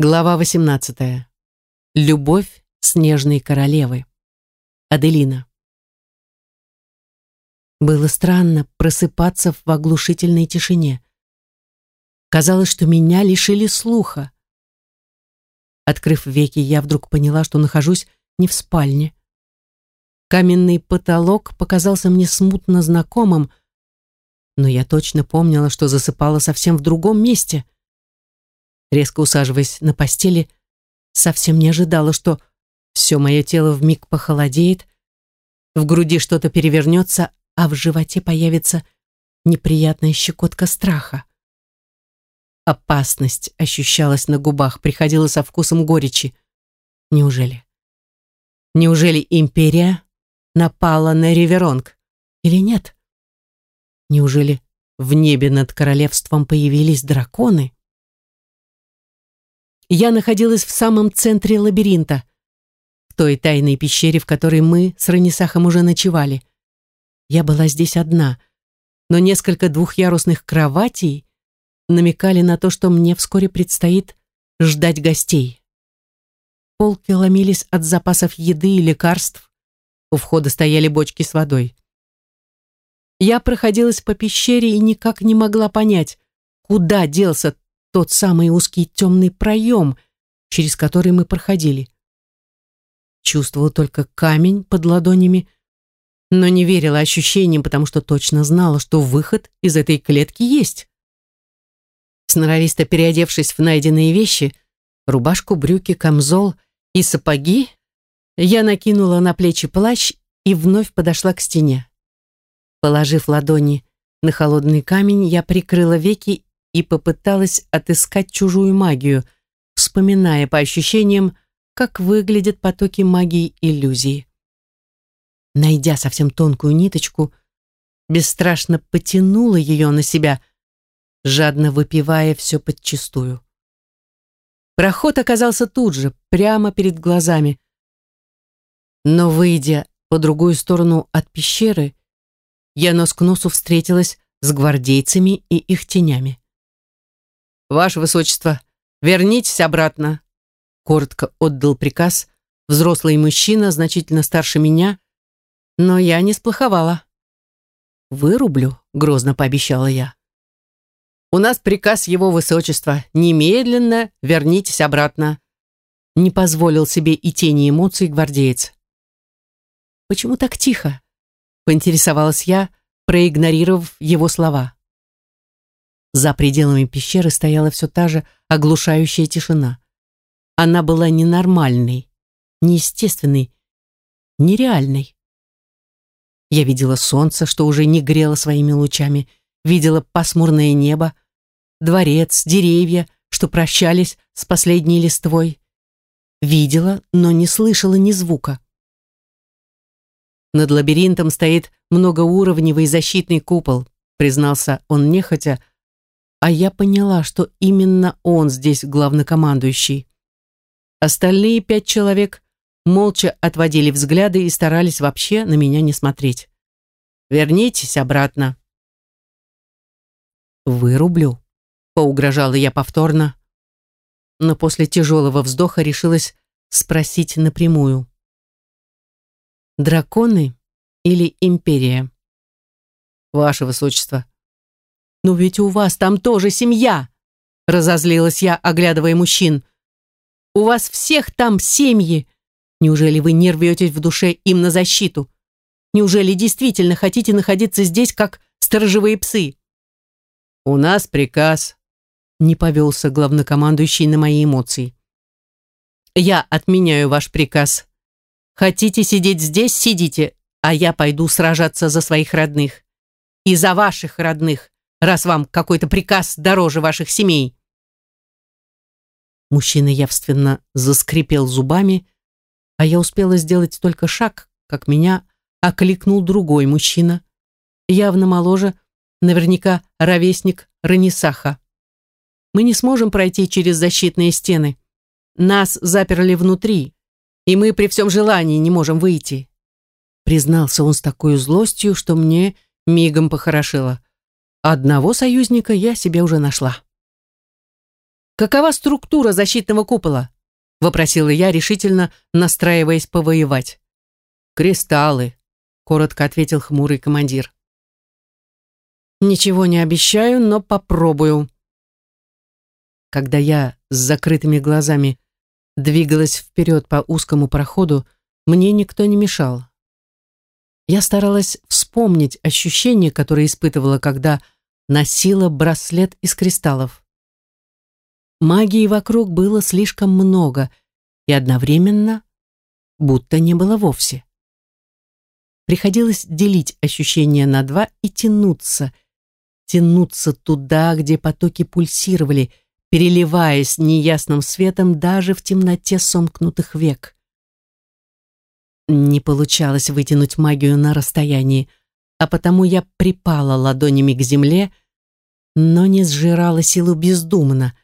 Глава 18. Любовь снежной королевы. Аделина. Было странно просыпаться в оглушительной тишине. Казалось, что меня лишили слуха. Открыв веки, я вдруг поняла, что нахожусь не в спальне. Каменный потолок показался мне смутно знакомым, но я точно помнила, что засыпала совсем в другом месте — резко усаживаясь на постели, совсем не ожидала, что все мое тело вмиг похолодеет, в груди что-то перевернется, а в животе появится неприятная щекотка страха. Опасность ощущалась на губах, приходила со вкусом горечи. Неужели? Неужели империя напала на Риверонг? Или нет? Неужели в небе над королевством появились драконы? Я находилась в самом центре лабиринта, в той тайной пещере, в которой мы с Ранисахом уже ночевали. Я была здесь одна, но несколько двухъярусных кроватей намекали на то, что мне вскоре предстоит ждать гостей. Полки ломились от запасов еды и лекарств, у входа стояли бочки с водой. Я проходилась по пещере и никак не могла понять, куда делся тот самый узкий темный проем, через который мы проходили. Чувствовала только камень под ладонями, но не верила ощущениям, потому что точно знала, что выход из этой клетки есть. Сноровисто переодевшись в найденные вещи, рубашку, брюки, камзол и сапоги, я накинула на плечи плащ и вновь подошла к стене. Положив ладони на холодный камень, я прикрыла веки и попыталась отыскать чужую магию, вспоминая по ощущениям, как выглядят потоки магии иллюзии. Найдя совсем тонкую ниточку, бесстрашно потянула ее на себя, жадно выпивая все подчистую. Проход оказался тут же, прямо перед глазами. Но, выйдя по другую сторону от пещеры, я нос к носу встретилась с гвардейцами и их тенями. «Ваше Высочество, вернитесь обратно!» Коротко отдал приказ взрослый мужчина, значительно старше меня, но я не сплоховала. «Вырублю», — грозно пообещала я. «У нас приказ Его Высочества. Немедленно вернитесь обратно», — не позволил себе и тени эмоций гвардеец. «Почему так тихо?» — поинтересовалась я, проигнорировав его слова. За пределами пещеры стояла все та же оглушающая тишина. Она была ненормальной, неестественной, нереальной. Я видела солнце, что уже не грело своими лучами, видела пасмурное небо, дворец, деревья, что прощались с последней листвой. Видела, но не слышала ни звука. Над лабиринтом стоит многоуровневый защитный купол, признался он нехотя, а я поняла, что именно он здесь главнокомандующий. Остальные пять человек молча отводили взгляды и старались вообще на меня не смотреть. «Вернитесь обратно». «Вырублю», — поугрожала я повторно, но после тяжелого вздоха решилась спросить напрямую. «Драконы или империя?» «Ваше Высочество», «Но ведь у вас там тоже семья!» Разозлилась я, оглядывая мужчин. «У вас всех там семьи! Неужели вы не рветесь в душе им на защиту? Неужели действительно хотите находиться здесь, как сторожевые псы?» «У нас приказ», — не повелся главнокомандующий на мои эмоции. «Я отменяю ваш приказ. Хотите сидеть здесь, сидите, а я пойду сражаться за своих родных. И за ваших родных, раз вам какой-то приказ дороже ваших семей. Мужчина явственно заскрипел зубами, а я успела сделать только шаг, как меня окликнул другой мужчина, явно моложе, наверняка ровесник Ранисаха. Мы не сможем пройти через защитные стены. Нас заперли внутри, и мы при всем желании не можем выйти. Признался он с такой злостью, что мне мигом похорошило. Одного союзника я себе уже нашла. «Какова структура защитного купола?» — вопросила я, решительно настраиваясь повоевать. «Кристаллы», — коротко ответил хмурый командир. «Ничего не обещаю, но попробую». Когда я с закрытыми глазами двигалась вперед по узкому проходу, мне никто не мешал. Я старалась вспомнить ощущение, которое испытывала, когда носила браслет из кристаллов. Магии вокруг было слишком много, и одновременно будто не было вовсе. Приходилось делить ощущения на два и тянуться, тянуться туда, где потоки пульсировали, переливаясь неясным светом даже в темноте сомкнутых век. Не получалось вытянуть магию на расстоянии, а потому я припала ладонями к земле, но не сжирала силу бездумно.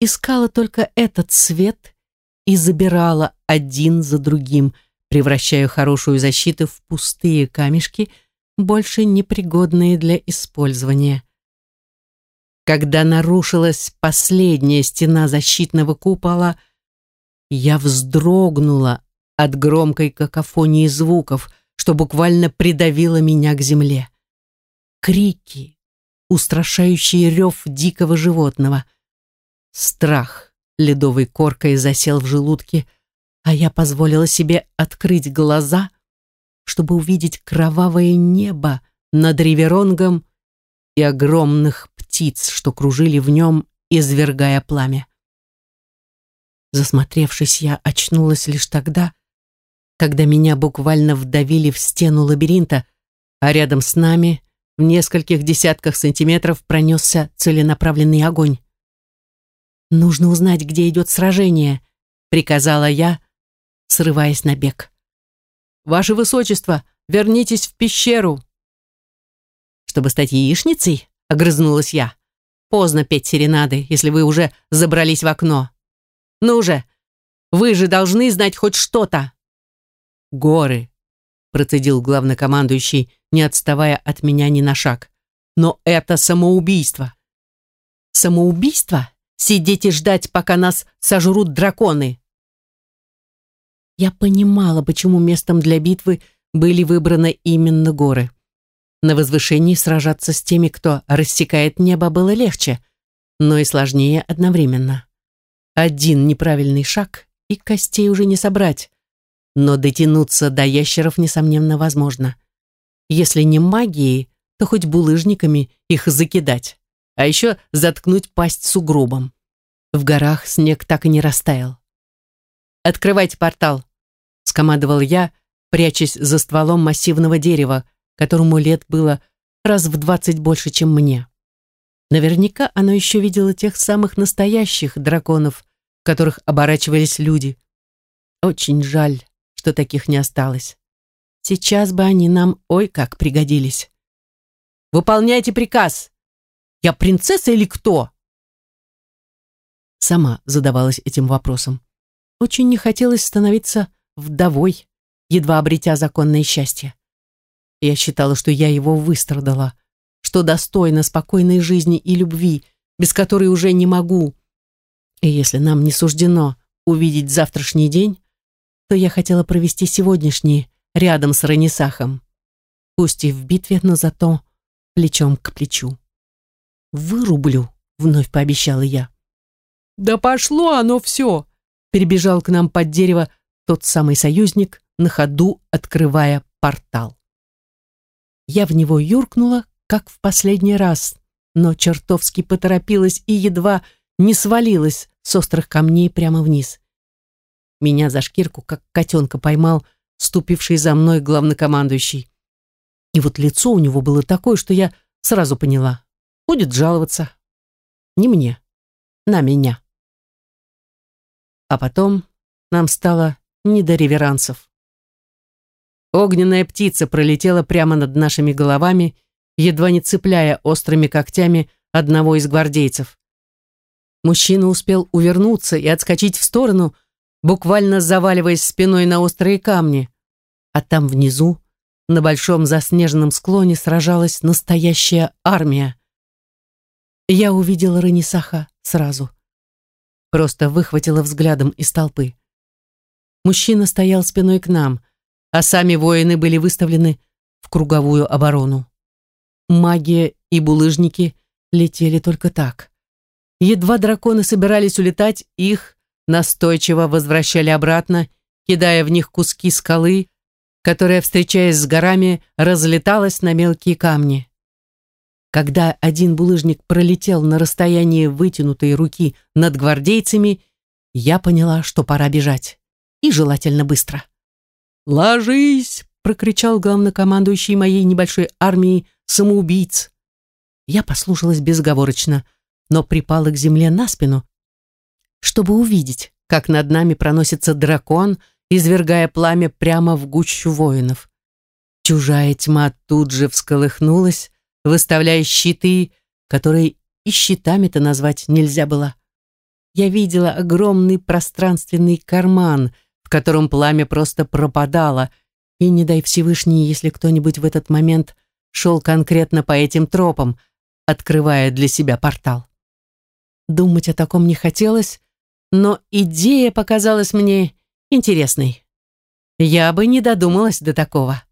Искала только этот свет и забирала один за другим, превращая хорошую защиту в пустые камешки, больше непригодные для использования. Когда нарушилась последняя стена защитного купола, я вздрогнула от громкой какофонии звуков, что буквально придавило меня к земле. Крики, устрашающий рев дикого животного. Страх ледовой коркой засел в желудке, а я позволила себе открыть глаза, чтобы увидеть кровавое небо над Риверонгом и огромных птиц, что кружили в нем, извергая пламя. Засмотревшись, я очнулась лишь тогда, когда меня буквально вдавили в стену лабиринта, а рядом с нами в нескольких десятках сантиметров пронесся целенаправленный огонь. «Нужно узнать, где идет сражение», — приказала я, срываясь на бег. «Ваше Высочество, вернитесь в пещеру!» «Чтобы стать яичницей?» — огрызнулась я. «Поздно петь серенады, если вы уже забрались в окно. Ну же, вы же должны знать хоть что-то!» Горы», процедил главнокомандующий, не отставая от меня ни на шаг. «Но это самоубийство». «Самоубийство? Сидеть и ждать, пока нас сожрут драконы». Я понимала, почему местом для битвы были выбраны именно горы. На возвышении сражаться с теми, кто рассекает небо, было легче, но и сложнее одновременно. Один неправильный шаг, и костей уже не собрать но дотянуться до ящеров, несомненно, возможно. Если не магией, то хоть булыжниками их закидать, а еще заткнуть пасть сугробом. В горах снег так и не растаял. «Открывайте портал», — скомандовал я, прячась за стволом массивного дерева, которому лет было раз в двадцать больше, чем мне. Наверняка оно еще видело тех самых настоящих драконов, в которых оборачивались люди. Очень жаль, что таких не осталось. Сейчас бы они нам ой как пригодились. «Выполняйте приказ! Я принцесса или кто?» Сама задавалась этим вопросом. Очень не хотелось становиться вдовой, едва обретя законное счастье. Я считала, что я его выстрадала, что достойна спокойной жизни и любви, без которой уже не могу. И если нам не суждено увидеть завтрашний день, то я хотела провести сегодняшний рядом с Ранисахом. Пусть и в битве, но зато плечом к плечу. «Вырублю», — вновь пообещала я. «Да пошло оно все!» — перебежал к нам под дерево тот самый союзник, на ходу открывая портал. Я в него юркнула, как в последний раз, но чертовски поторопилась и едва не свалилась с острых камней прямо вниз. Меня за шкирку, как котенка, поймал ступивший за мной главнокомандующий. И вот лицо у него было такое, что я сразу поняла. Будет жаловаться. Не мне, на меня. А потом нам стало не до реверансов. Огненная птица пролетела прямо над нашими головами, едва не цепляя острыми когтями одного из гвардейцев. Мужчина успел увернуться и отскочить в сторону, буквально заваливаясь спиной на острые камни. А там внизу, на большом заснеженном склоне, сражалась настоящая армия. Я увидела Ранисаха сразу. просто выхватила взглядом из толпы. Мужчина стоял спиной к нам, а сами воины были выставлены в круговую оборону. Магия и булыжники летели только так. Едва драконы собирались улетать, их настойчиво возвращали обратно, кидая в них куски скалы, которая, встречаясь с горами, разлеталась на мелкие камни. Когда один булыжник пролетел на расстоянии вытянутой руки над гвардейцами, я поняла, что пора бежать. И желательно быстро. «Ложись!» — прокричал главнокомандующий моей небольшой армией самоубийц. Я послушалась безговорочно, но припала к земле на спину, чтобы увидеть, как над нами проносится дракон, извергая пламя прямо в гущу воинов. Чужая тьма тут же всколыхнулась, выставляя щиты, которые и щитами-то назвать нельзя было. Я видела огромный пространственный карман, в котором пламя просто пропадало, и не дай Всевышний, если кто-нибудь в этот момент шел конкретно по этим тропам, открывая для себя портал. Думать о таком не хотелось, но идея показалась мне интересной. Я бы не додумалась до такого.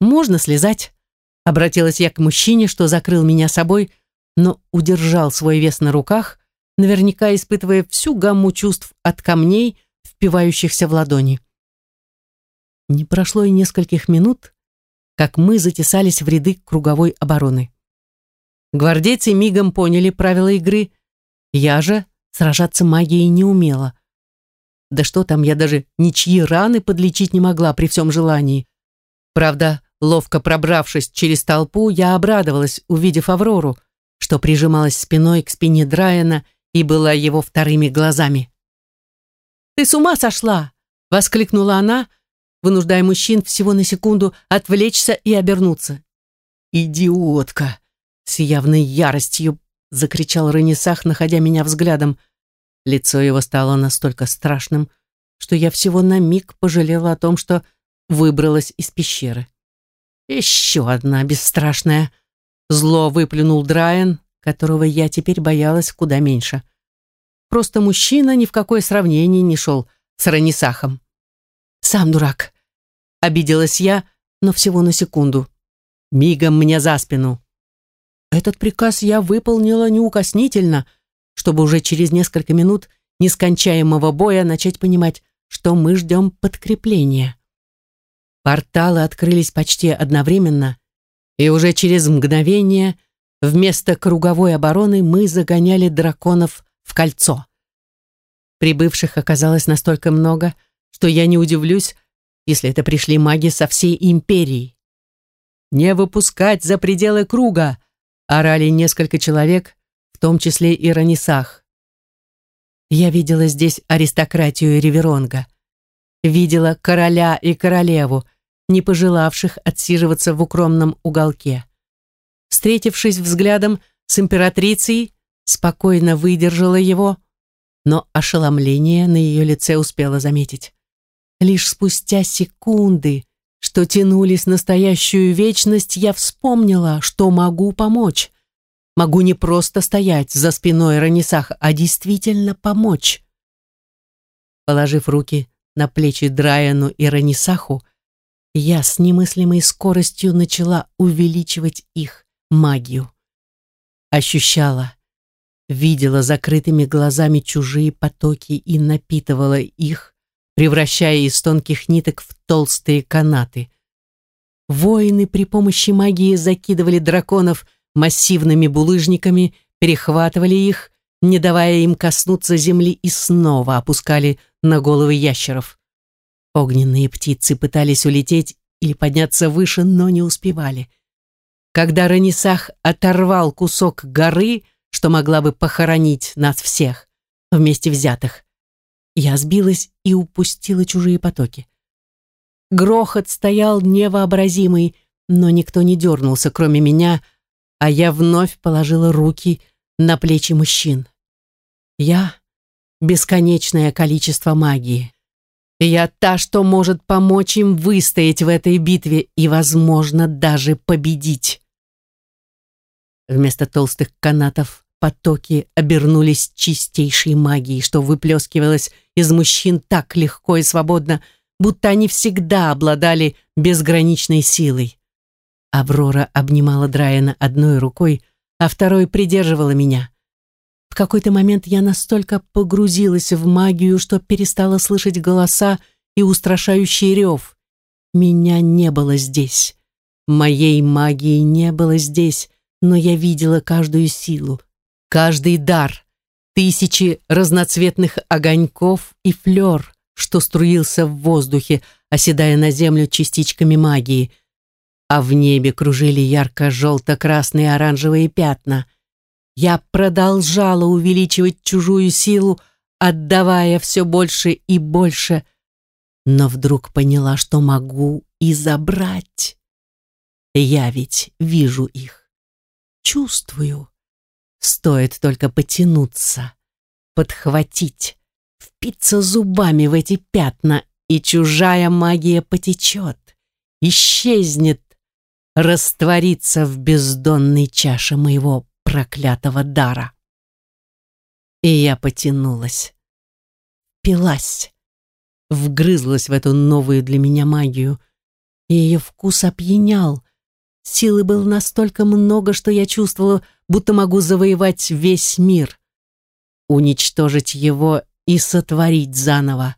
«Можно слезать?» — обратилась я к мужчине, что закрыл меня собой, но удержал свой вес на руках, наверняка испытывая всю гамму чувств от камней, впивающихся в ладони. Не прошло и нескольких минут, как мы затесались в ряды круговой обороны. Гвардейцы мигом поняли правила игры. Я же сражаться магией не умела. Да что там, я даже ничьи раны подлечить не могла при всем желании. Правда, ловко пробравшись через толпу, я обрадовалась, увидев Аврору, что прижималась спиной к спине Драйана и была его вторыми глазами. «Ты с ума сошла!» — воскликнула она, вынуждая мужчин всего на секунду отвлечься и обернуться. «Идиотка!» — с явной яростью закричал Ренесах, находя меня взглядом. Лицо его стало настолько страшным, что я всего на миг пожалела о том, что выбралась из пещеры. «Еще одна бесстрашная!» Зло выплюнул Драйан, которого я теперь боялась куда меньше. Просто мужчина ни в какое сравнение не шел с Ранисахом. Сам дурак. Обиделась я, но всего на секунду. Мигом мне за спину. Этот приказ я выполнила неукоснительно, чтобы уже через несколько минут нескончаемого боя начать понимать, что мы ждем подкрепления. Порталы открылись почти одновременно, и уже через мгновение вместо круговой обороны мы загоняли драконов в кольцо. Прибывших оказалось настолько много, что я не удивлюсь, если это пришли маги со всей империи. «Не выпускать за пределы круга!» Орали несколько человек, в том числе и Ранисах. Я видела здесь аристократию Риверонга. Видела короля и королеву, не пожелавших отсиживаться в укромном уголке. Встретившись взглядом с императрицей, спокойно выдержала его, но ошеломление на ее лице успела заметить. Лишь спустя секунды, что тянулись настоящую вечность, я вспомнила, что могу помочь. Могу не просто стоять за спиной Ранисаха, а действительно помочь. Положив руки на плечи Драяну и Ранисаху, я с немыслимой скоростью начала увеличивать их магию. Ощущала, видела закрытыми глазами чужие потоки и напитывала их, превращая из тонких ниток в толстые канаты. Воины при помощи магии закидывали драконов массивными булыжниками, перехватывали их, не давая им коснуться земли и снова опускали на головы ящеров. Огненные птицы пытались улететь или подняться выше, но не успевали. Когда Ранисах оторвал кусок горы, что могла бы похоронить нас всех, вместе взятых, я сбилась и упустила чужие потоки. Грохот стоял невообразимый, но никто не дернулся, кроме меня, а я вновь положила руки на плечи мужчин. Я — бесконечное количество магии. Я та, что может помочь им выстоять в этой битве и, возможно, даже победить. Вместо толстых канатов потоки обернулись чистейшей магией, что выплескивалось из мужчин так легко и свободно, будто они всегда обладали безграничной силой. Аврора обнимала Драйана одной рукой, а второй придерживала меня. В какой-то момент я настолько погрузилась в магию, что перестала слышать голоса и устрашающий рев. Меня не было здесь. Моей магии не было здесь, но я видела каждую силу, каждый дар, тысячи разноцветных огоньков и флер, что струился в воздухе, оседая на землю частичками магии, а в небе кружили ярко-желто-красные оранжевые пятна. Я продолжала увеличивать чужую силу, отдавая все больше и больше, но вдруг поняла, что могу и забрать. Я ведь вижу их, чувствую. Стоит только потянуться, подхватить, впиться зубами в эти пятна, и чужая магия потечет, исчезнет, растворится в бездонной чаше моего проклятого дара. И я потянулась, пилась, вгрызлась в эту новую для меня магию, и ее вкус опьянял. Силы было настолько много, что я чувствовала, будто могу завоевать весь мир, уничтожить его и сотворить заново,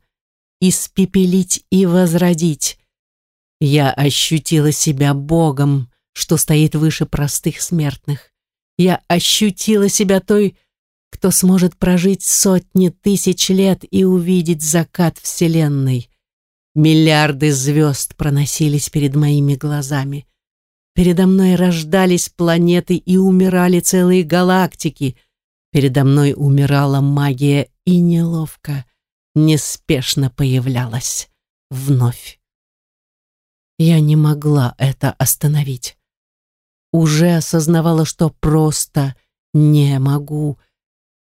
испепелить и возродить. Я ощутила себя Богом, что стоит выше простых смертных. Я ощутила себя той, кто сможет прожить сотни тысяч лет и увидеть закат Вселенной. Миллиарды звезд проносились перед моими глазами. Передо мной рождались планеты и умирали целые галактики. Передо мной умирала магия и неловко, неспешно появлялась вновь. Я не могла это остановить. Уже осознавала, что просто не могу.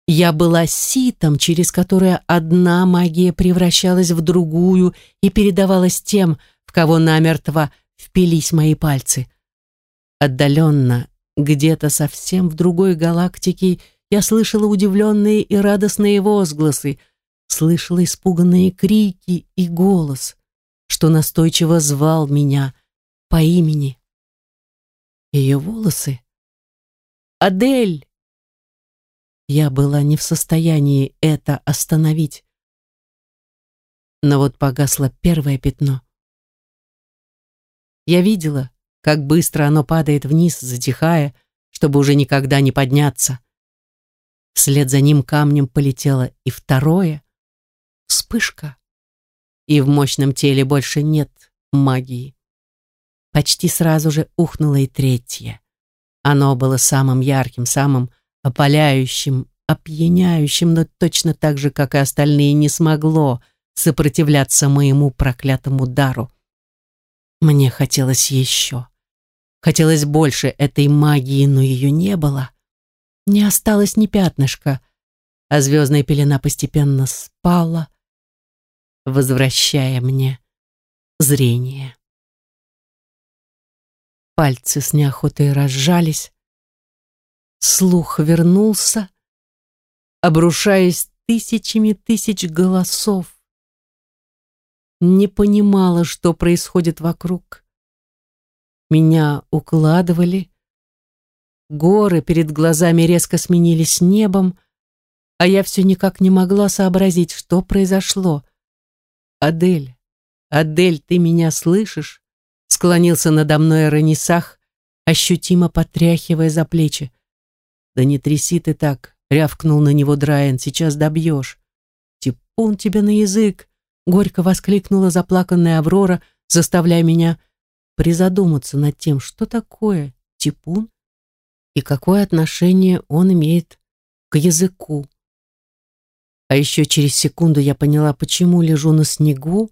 Я была ситом, через которое одна магия превращалась в другую и передавалась тем, в кого намертво впились мои пальцы. Отдаленно, где-то совсем в другой галактике, я слышала удивленные и радостные возгласы, слышала испуганные крики и голос, что настойчиво звал меня по имени. Ее волосы. «Адель!» Я была не в состоянии это остановить. Но вот погасло первое пятно. Я видела, как быстро оно падает вниз, затихая, чтобы уже никогда не подняться. Вслед за ним камнем полетело и второе. Вспышка. И в мощном теле больше нет магии. Почти сразу же ухнуло и третье. Оно было самым ярким, самым опаляющим, опьяняющим, но точно так же, как и остальные, не смогло сопротивляться моему проклятому дару. Мне хотелось еще. Хотелось больше этой магии, но ее не было. Не осталось ни пятнышка, а звездная пелена постепенно спала, возвращая мне зрение. Пальцы с неохотой разжались, слух вернулся, обрушаясь тысячами тысяч голосов. Не понимала, что происходит вокруг. Меня укладывали. Горы перед глазами резко сменились небом, а я все никак не могла сообразить, что произошло. «Адель, Адель, ты меня слышишь?» Склонился надо мной Ранисах, ощутимо потряхивая за плечи. «Да не тряси ты так!» — рявкнул на него Драйан. «Сейчас добьешь!» «Типун тебе на язык!» — горько воскликнула заплаканная Аврора, заставляя меня призадуматься над тем, что такое типун и какое отношение он имеет к языку. А еще через секунду я поняла, почему лежу на снегу,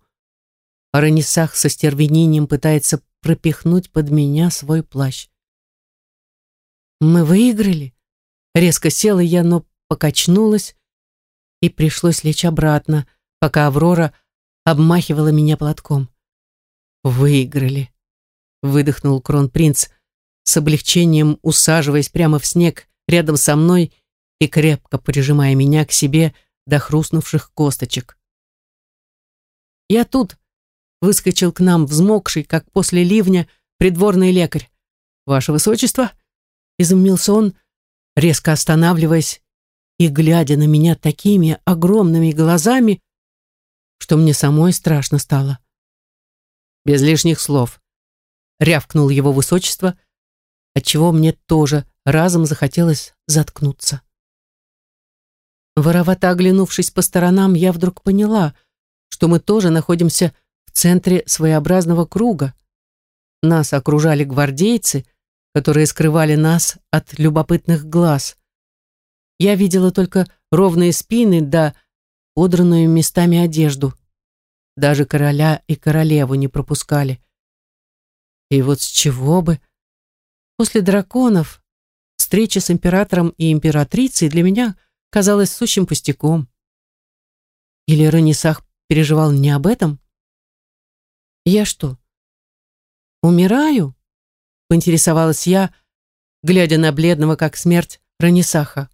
а Ранисах со стервенением пытается пропихнуть под меня свой плащ. «Мы выиграли?» Резко села я, но покачнулась, и пришлось лечь обратно, пока Аврора обмахивала меня платком. «Выиграли», выдохнул кронпринц, с облегчением усаживаясь прямо в снег рядом со мной и крепко прижимая меня к себе до хрустнувших косточек. «Я тут!» — выскочил к нам взмокший, как после ливня, придворный лекарь. «Ваше высочество!» — изумился он, резко останавливаясь и глядя на меня такими огромными глазами, что мне самой страшно стало. Без лишних слов. Рявкнул его высочество, отчего мне тоже разом захотелось заткнуться. Воровато оглянувшись по сторонам, я вдруг поняла, что мы тоже находимся в центре своеобразного круга. Нас окружали гвардейцы, которые скрывали нас от любопытных глаз. Я видела только ровные спины да подранную местами одежду. Даже короля и королеву не пропускали. И вот с чего бы? После драконов встреча с императором и императрицей для меня казалась сущим пустяком. Или Ранисах переживал не об этом? Я что, умираю? Поинтересовалась я, глядя на бледного, как смерть, Ранисаха.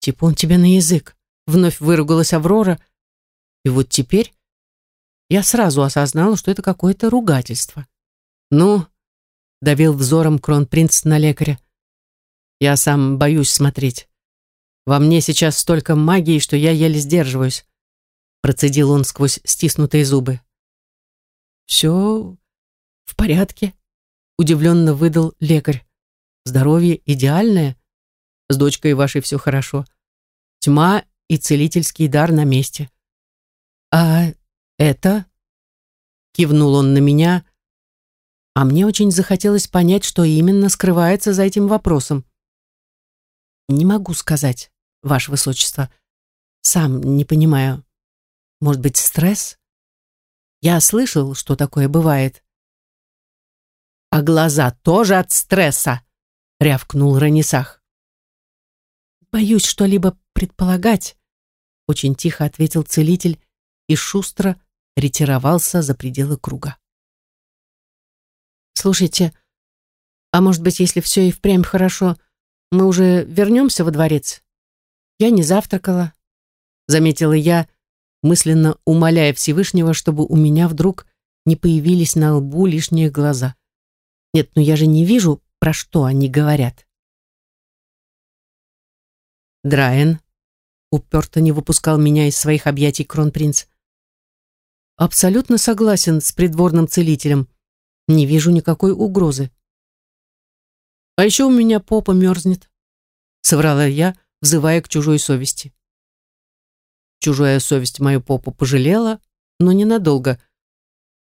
«Типун тебе на язык!» Вновь выругалась Аврора. И вот теперь я сразу осознала, что это какое-то ругательство. «Ну?» — давил взором кронпринц на лекаря. «Я сам боюсь смотреть. Во мне сейчас столько магии, что я еле сдерживаюсь», — процедил он сквозь стиснутые зубы. «Все в порядке», — удивленно выдал лекарь. «Здоровье идеальное. С дочкой вашей все хорошо тьма и целительский дар на месте. «А это?» — кивнул он на меня, а мне очень захотелось понять, что именно скрывается за этим вопросом. «Не могу сказать, Ваше Высочество. Сам не понимаю. Может быть, стресс? Я слышал, что такое бывает». «А глаза тоже от стресса!» — рявкнул Ранисах. «Боюсь что-либо предполагать», — очень тихо ответил целитель и шустро ретировался за пределы круга. «Слушайте, а может быть, если все и впрямь хорошо, мы уже вернемся во дворец? Я не завтракала», — заметила я, мысленно умоляя Всевышнего, чтобы у меня вдруг не появились на лбу лишние глаза. Нет, ну я же не вижу, про что они говорят. Драен уперто не выпускал меня из своих объятий кронпринц. Абсолютно согласен с придворным целителем. Не вижу никакой угрозы. А еще у меня попа мерзнет, соврала я, взывая к чужой совести. Чужая совесть мою попу пожалела, но ненадолго.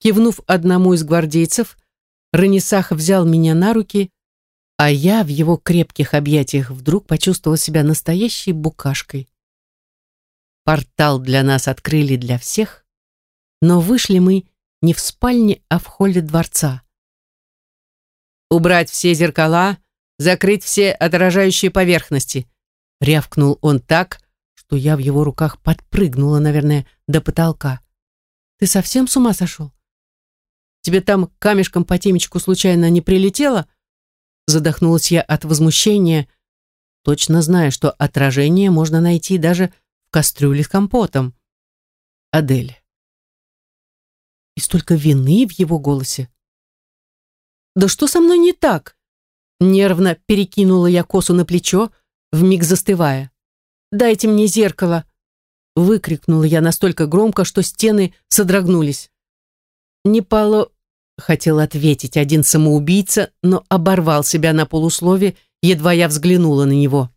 Кивнув одному из гвардейцев, Ранисах взял меня на руки а я в его крепких объятиях вдруг почувствовала себя настоящей букашкой. Портал для нас открыли для всех, но вышли мы не в спальне, а в холле дворца. «Убрать все зеркала, закрыть все отражающие поверхности», рявкнул он так, что я в его руках подпрыгнула, наверное, до потолка. «Ты совсем с ума сошел? Тебе там камешком по темечку случайно не прилетело?» Задохнулась я от возмущения, точно зная, что отражение можно найти даже в кастрюле с компотом. Адель. И столько вины в его голосе. «Да что со мной не так?» Нервно перекинула я косу на плечо, вмиг застывая. «Дайте мне зеркало!» Выкрикнула я настолько громко, что стены содрогнулись. Не поло... Хотел ответить один самоубийца, но оборвал себя на полуслове, едва я взглянула на него.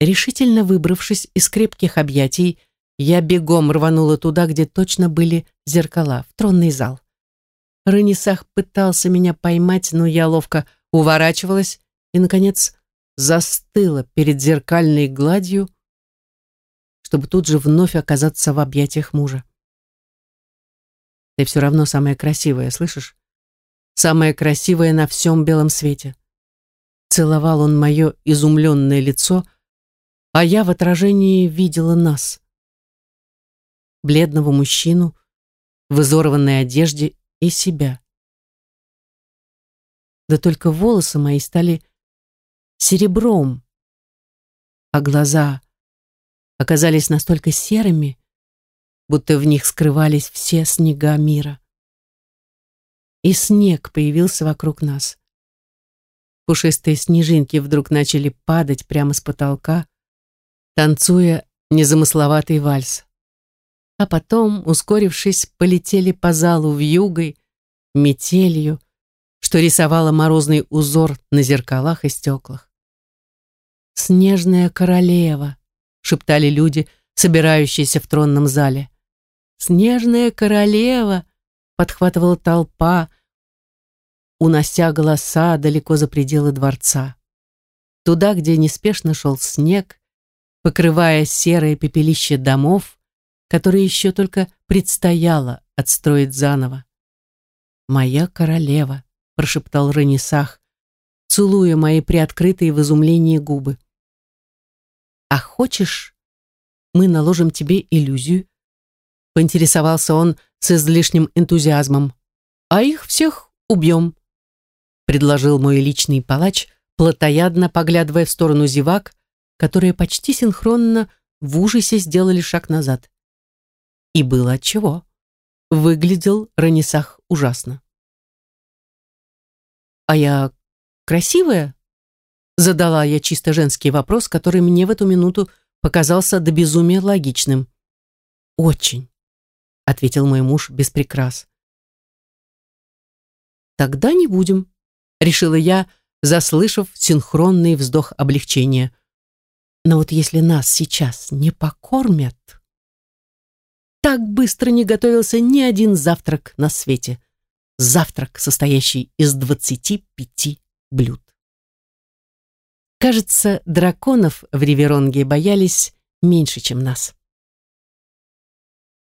Решительно выбравшись из крепких объятий, я бегом рванула туда, где точно были зеркала, в тронный зал. Ренесах пытался меня поймать, но я ловко уворачивалась и, наконец, застыла перед зеркальной гладью, чтобы тут же вновь оказаться в объятиях мужа. Ты все равно самая красивая, слышишь? Самая красивая на всем белом свете. Целовал он мое изумленное лицо, а я в отражении видела нас. Бледного мужчину, в изорванной одежде и себя. Да только волосы мои стали серебром, а глаза оказались настолько серыми, будто в них скрывались все снега мира. И снег появился вокруг нас. Пушистые снежинки вдруг начали падать прямо с потолка, танцуя незамысловатый вальс. А потом, ускорившись, полетели по залу вьюгой, метелью, что рисовало морозный узор на зеркалах и стеклах. «Снежная королева», — шептали люди, собирающиеся в тронном зале. «Снежная королева!» — подхватывала толпа, унося голоса далеко за пределы дворца. Туда, где неспешно шел снег, покрывая серое пепелище домов, которые еще только предстояло отстроить заново. «Моя королева», — прошептал Ранисах, целуя мои приоткрытые в изумлении губы. «А хочешь, мы наложим тебе иллюзию?» Поинтересовался он с излишним энтузиазмом. «А их всех убьем», — предложил мой личный палач, плотоядно поглядывая в сторону зевак, которые почти синхронно в ужасе сделали шаг назад. И было отчего. Выглядел Ранисах ужасно. «А я красивая?» Задала я чисто женский вопрос, который мне в эту минуту показался до безумия логичным. «Очень», — ответил мой муж без прикрас. «Тогда не будем», — решила я, заслышав синхронный вздох облегчения. «Но вот если нас сейчас не покормят...» Так быстро не готовился ни один завтрак на свете. Завтрак, состоящий из двадцати пяти блюд. Кажется, драконов в Риверонге боялись меньше, чем нас.